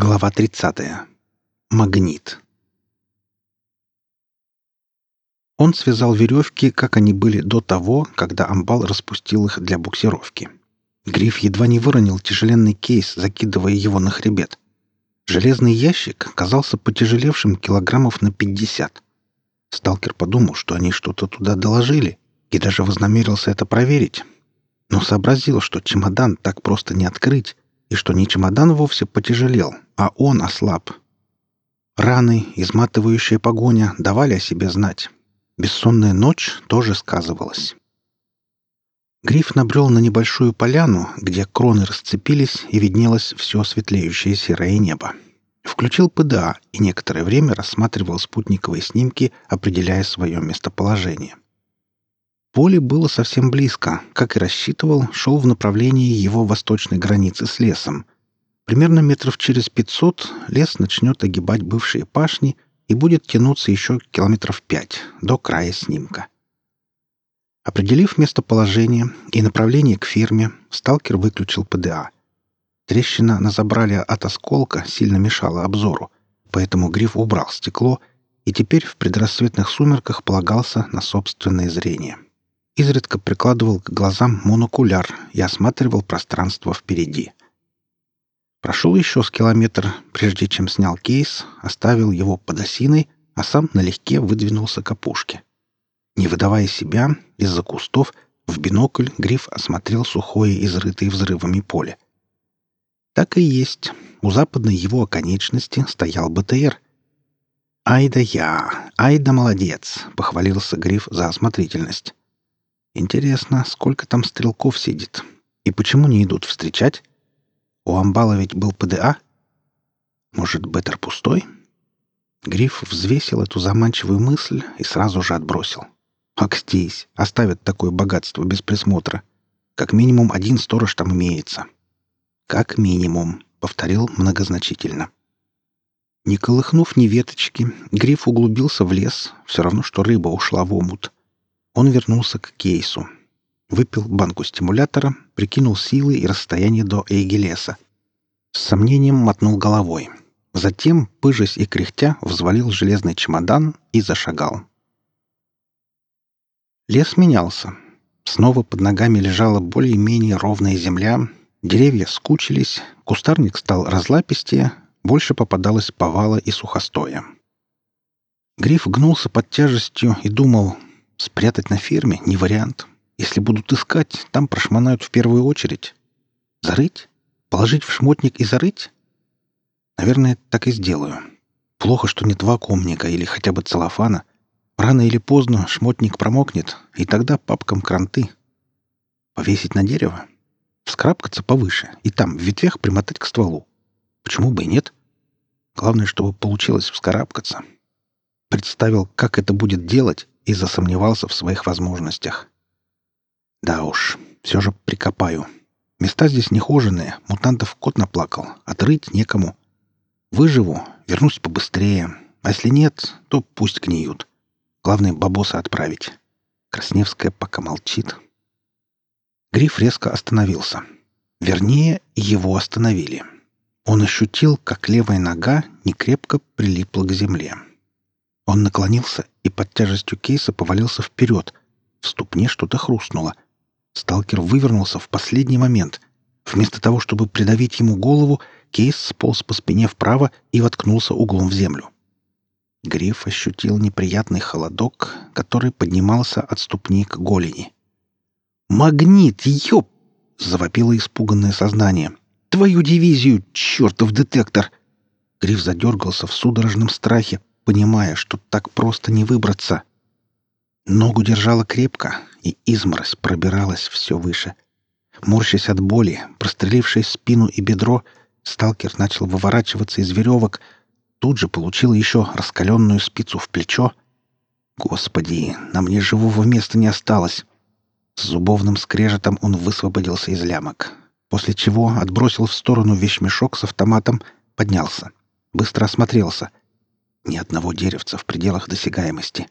Глава 30. Магнит. Он связал веревки, как они были до того, когда амбал распустил их для буксировки. Гриф едва не выронил тяжеленный кейс, закидывая его на хребет. Железный ящик казался потяжелевшим килограммов на пятьдесят. Сталкер подумал, что они что-то туда доложили, и даже вознамерился это проверить. Но сообразил, что чемодан так просто не открыть, и что не чемодан вовсе потяжелел, а он ослаб. Раны, изматывающая погоня давали о себе знать. Бессонная ночь тоже сказывалась. Гриф набрел на небольшую поляну, где кроны расцепились и виднелось все светлеющее серое небо. Включил ПДА и некоторое время рассматривал спутниковые снимки, определяя свое местоположение. Поле было совсем близко, как и рассчитывал, шел в направлении его восточной границы с лесом. Примерно метров через пятьсот лес начнет огибать бывшие пашни и будет тянуться еще километров пять до края снимка. Определив местоположение и направление к ферме, сталкер выключил ПДА. Трещина на забрале от осколка сильно мешала обзору, поэтому Гриф убрал стекло и теперь в предрассветных сумерках полагался на собственное зрение. — изредка прикладывал к глазам монокуляр и осматривал пространство впереди. Прошел еще с километр, прежде чем снял кейс, оставил его под осиной, а сам налегке выдвинулся к опушке. Не выдавая себя, из-за кустов в бинокль Гриф осмотрел сухое, изрытое взрывами поле. Так и есть. У западной его оконечности стоял БТР. «Ай да я! Ай да молодец!» — похвалился Гриф за осмотрительность. Интересно, сколько там стрелков сидит? И почему не идут встречать? У Амбала ведь был ПДА? Может, Беттер пустой? Гриф взвесил эту заманчивую мысль и сразу же отбросил. Акстись, оставят такое богатство без присмотра. Как минимум один сторож там имеется. Как минимум, повторил многозначительно. Не колыхнув ни веточки, Гриф углубился в лес, все равно, что рыба ушла в омут. Он вернулся к кейсу. Выпил банку стимулятора, прикинул силы и расстояние до Эйгелеса. С сомнением мотнул головой. Затем, пыжась и кряхтя, взвалил железный чемодан и зашагал. Лес менялся. Снова под ногами лежала более-менее ровная земля, деревья скучились, кустарник стал разлапистее, больше попадалось повала и сухостоя. Гриф гнулся под тяжестью и думал, Спрятать на ферме — не вариант. Если будут искать, там прошмонают в первую очередь. Зарыть? Положить в шмотник и зарыть? Наверное, так и сделаю. Плохо, что нет вакуумника или хотя бы целлофана. Рано или поздно шмотник промокнет, и тогда папкам кранты. Повесить на дерево? Вскрапкаться повыше и там в ветвях примотать к стволу. Почему бы и нет? Главное, чтобы получилось вскарабкаться. Представил, как это будет делать, и засомневался в своих возможностях. Да уж, все же прикопаю. Места здесь нехоженные, мутантов кот наплакал, отрыть некому. Выживу, вернусь побыстрее, а если нет, то пусть гниют. Главное, бабоса отправить. Красневская пока молчит. Гриф резко остановился. Вернее, его остановили. Он ощутил, как левая нога некрепко прилипла к земле. Он наклонился и под тяжестью кейса повалился вперед. В ступне что-то хрустнуло. Сталкер вывернулся в последний момент. Вместо того, чтобы придавить ему голову, кейс сполз по спине вправо и воткнулся углом в землю. Гриф ощутил неприятный холодок, который поднимался от ступни к голени. «Магнит, ёп!» — завопило испуганное сознание. «Твою дивизию, чертов детектор!» Гриф задергался в судорожном страхе, понимая, что так просто не выбраться. Ногу держала крепко, и изморозь пробиралась все выше. Морщась от боли, прострелившей спину и бедро, сталкер начал выворачиваться из веревок, тут же получил еще раскаленную спицу в плечо. «Господи, на мне живого места не осталось!» С зубовным скрежетом он высвободился из лямок, после чего отбросил в сторону вещмешок с автоматом, поднялся. Быстро осмотрелся. Ни одного деревца в пределах досягаемости.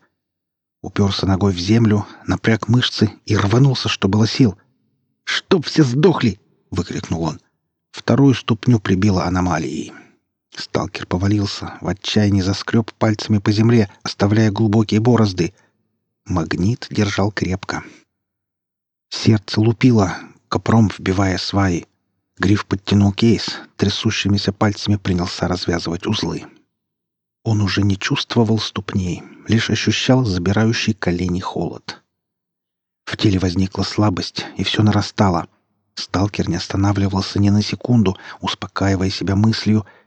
Уперся ногой в землю, напряг мышцы и рванулся, что было сил. «Чтоб все сдохли!» — выкрикнул он. Вторую ступню прибило аномалией. Сталкер повалился, в отчаянии заскреб пальцами по земле, оставляя глубокие борозды. Магнит держал крепко. Сердце лупило, копром вбивая сваи. Гриф подтянул кейс, трясущимися пальцами принялся развязывать узлы. Он уже не чувствовал ступней, лишь ощущал забирающий колени холод. В теле возникла слабость, и все нарастало. Сталкер не останавливался ни на секунду, успокаивая себя мыслью —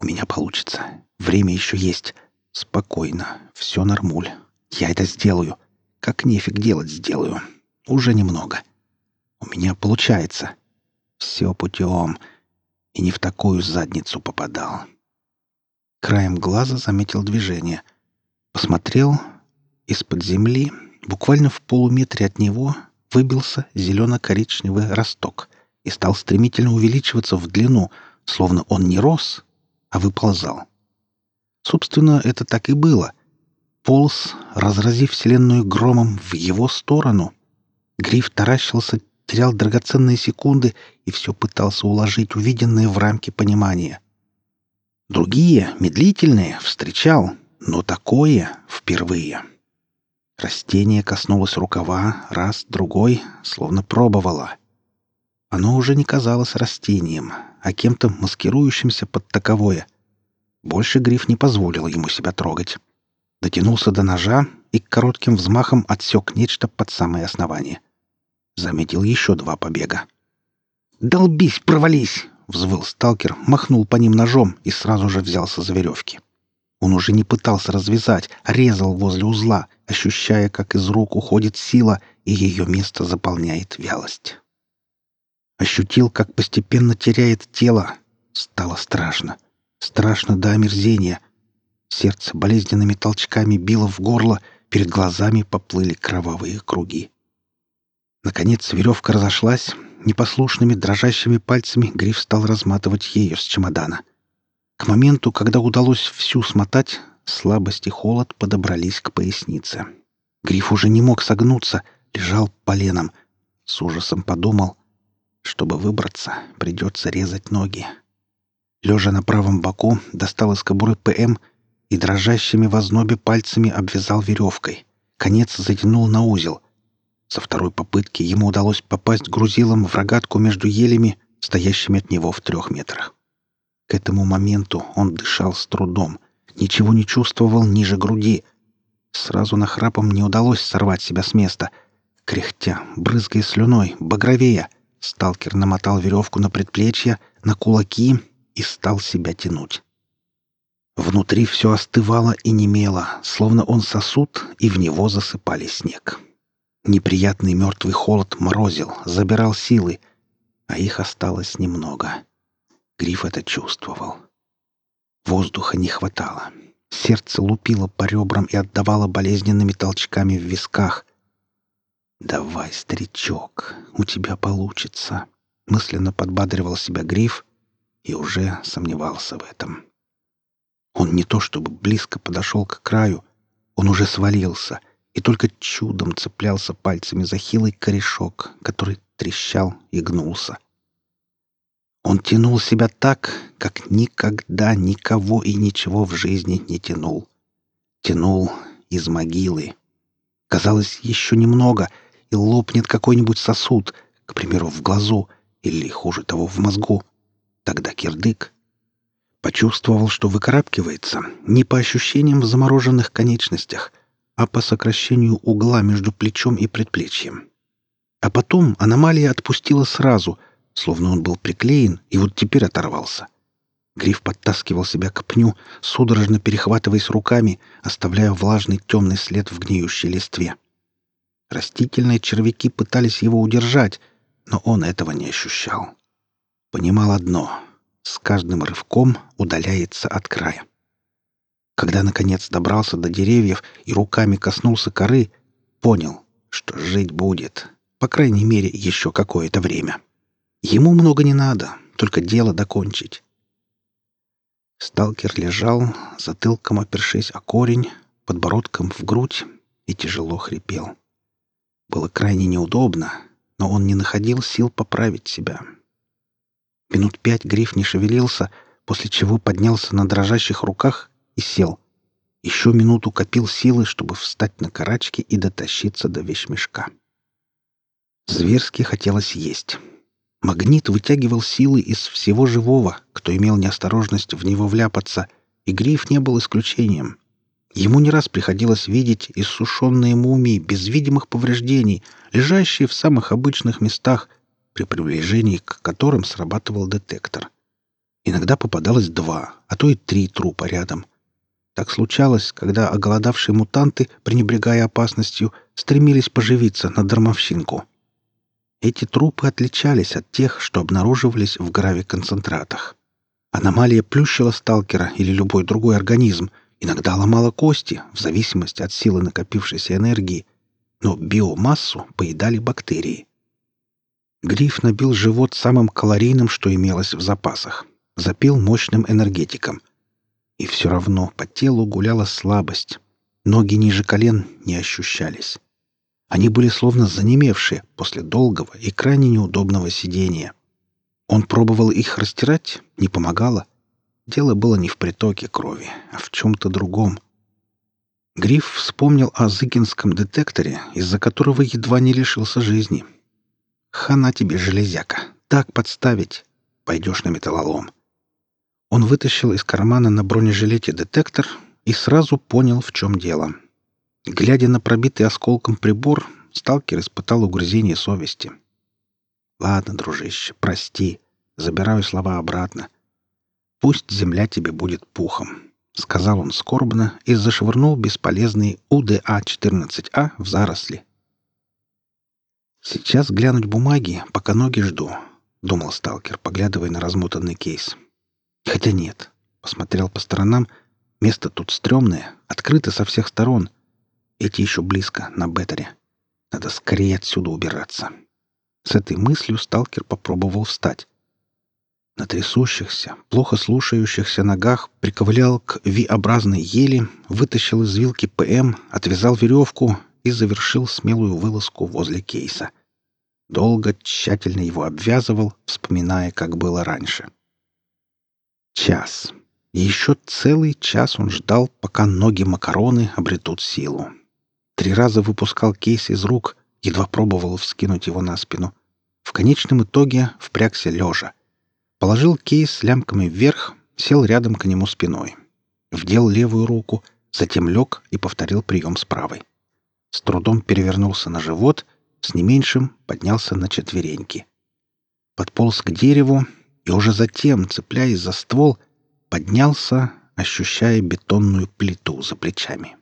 у меня получится. Время еще есть. Спокойно. Все нормуль. Я это сделаю. Как нефиг делать сделаю. Уже немного. У меня получается. Все путем. И не в такую задницу попадал. Краем глаза заметил движение. Посмотрел. Из-под земли, буквально в полуметре от него, выбился зелено-коричневый росток и стал стремительно увеличиваться в длину, словно он не рос, а выползал. Собственно, это так и было. Полз, разразив Вселенную громом в его сторону. Гриф таращился, терял драгоценные секунды и все пытался уложить увиденное в рамки понимания. Другие, медлительные, встречал, но такое впервые. Растение коснулось рукава, раз, другой, словно пробовало. Оно уже не казалось растением, а кем-то маскирующимся под таковое. Больше Гриф не позволил ему себя трогать. Дотянулся до ножа и коротким взмахом отсек нечто под самое основание. Заметил еще два побега. «Долбись, провались!» — взвыл сталкер, махнул по ним ножом и сразу же взялся за веревки. Он уже не пытался развязать, а резал возле узла, ощущая, как из рук уходит сила, и ее место заполняет вялость. Ощутил, как постепенно теряет тело. Стало страшно. Страшно до омерзения. Сердце болезненными толчками било в горло, перед глазами поплыли кровавые круги. Наконец веревка разошлась. Непослушными дрожащими пальцами Гриф стал разматывать ее с чемодана. К моменту, когда удалось всю смотать, слабость и холод подобрались к пояснице. Гриф уже не мог согнуться, лежал поленом. С ужасом подумал, чтобы выбраться, придется резать ноги. Лежа на правом боку, достал из кобуры ПМ и дрожащими в ознобе пальцами обвязал веревкой. Конец затянул на узел. Со второй попытки ему удалось попасть грузилом в рогатку между елями, стоящими от него в трех метрах. К этому моменту он дышал с трудом, ничего не чувствовал ниже груди. Сразу нахрапом не удалось сорвать себя с места. Кряхтя, брызгая слюной, багровея — Сталкер намотал веревку на предплечье, на кулаки и стал себя тянуть. Внутри все остывало и немело, словно он сосуд, и в него засыпали снег. Неприятный мертвый холод морозил, забирал силы, а их осталось немного. Гриф это чувствовал. Воздуха не хватало. Сердце лупило по ребрам и отдавало болезненными толчками в висках. «Давай, старичок, у тебя получится», — мысленно подбадривал себя Гриф и уже сомневался в этом. Он не то чтобы близко подошел к краю, он уже свалился и только чудом цеплялся пальцами за хилый корешок, который трещал и гнулся. Он тянул себя так, как никогда никого и ничего в жизни не тянул. Тянул из могилы. Казалось, еще немного — и лопнет какой-нибудь сосуд, к примеру, в глазу или, хуже того, в мозгу. Тогда кирдык. Почувствовал, что выкарабкивается не по ощущениям в замороженных конечностях, а по сокращению угла между плечом и предплечьем. А потом аномалия отпустила сразу, словно он был приклеен и вот теперь оторвался. Гриф подтаскивал себя к пню, судорожно перехватываясь руками, оставляя влажный темный след в гниющей листве. Растительные червяки пытались его удержать, но он этого не ощущал. Понимал одно — с каждым рывком удаляется от края. Когда, наконец, добрался до деревьев и руками коснулся коры, понял, что жить будет, по крайней мере, еще какое-то время. Ему много не надо, только дело докончить. Сталкер лежал, затылком опершись о корень, подбородком в грудь и тяжело хрипел. Было крайне неудобно, но он не находил сил поправить себя. Минут пять гриф не шевелился, после чего поднялся на дрожащих руках и сел. Еще минуту копил силы, чтобы встать на карачки и дотащиться до вещмешка. Зверски хотелось есть. Магнит вытягивал силы из всего живого, кто имел неосторожность в него вляпаться, и Гриф не был исключением. Ему не раз приходилось видеть иссушенные мумии без видимых повреждений, лежащие в самых обычных местах, при приближении к которым срабатывал детектор. Иногда попадалось два, а то и три трупа рядом. Так случалось, когда оголодавшие мутанты, пренебрегая опасностью, стремились поживиться на дармовщинку. Эти трупы отличались от тех, что обнаруживались в гравиконцентратах. Аномалия плющила сталкера или любой другой организм, иногда ломала кости, в зависимости от силы накопившейся энергии, но биомассу поедали бактерии. Гриф набил живот самым калорийным, что имелось в запасах. Запил мощным энергетиком. И все равно по телу гуляла слабость. Ноги ниже колен не ощущались. Они были словно занемевшие после долгого и крайне неудобного сидения. Он пробовал их растирать, не помогало. Дело было не в притоке крови, а в чем-то другом. Гриф вспомнил о зыкинском детекторе, из-за которого едва не лишился жизни. «Хана тебе, железяка! Так подставить! Пойдешь на металлолом!» Он вытащил из кармана на бронежилете детектор и сразу понял, в чем дело. Глядя на пробитый осколком прибор, сталкер испытал угрызение совести. «Ладно, дружище, прости. Забираю слова обратно. Пусть земля тебе будет пухом», — сказал он скорбно и зашвырнул бесполезный УДА-14А в заросли. «Сейчас глянуть бумаги, пока ноги жду», — думал сталкер, поглядывая на размотанный кейс. «Хотя нет». Посмотрел по сторонам. Место тут стрёмное, открыто со всех сторон. Эти еще близко, на беттере. Надо скорее отсюда убираться. С этой мыслью сталкер попробовал встать. На трясущихся, плохо слушающихся ногах приковылял к V-образной ели, вытащил из вилки ПМ, отвязал веревку и завершил смелую вылазку возле кейса. Долго, тщательно его обвязывал, вспоминая, как было раньше. Час. И еще целый час он ждал, пока ноги макароны обретут силу. Три раза выпускал кейс из рук, едва пробовал вскинуть его на спину. В конечном итоге впрягся лежа — Положил кейс лямками вверх, сел рядом к нему спиной. Вдел левую руку, затем лег и повторил прием с правой. С трудом перевернулся на живот, с не меньшим поднялся на четвереньки. Подполз к дереву и уже затем, цепляясь за ствол, поднялся, ощущая бетонную плиту за плечами.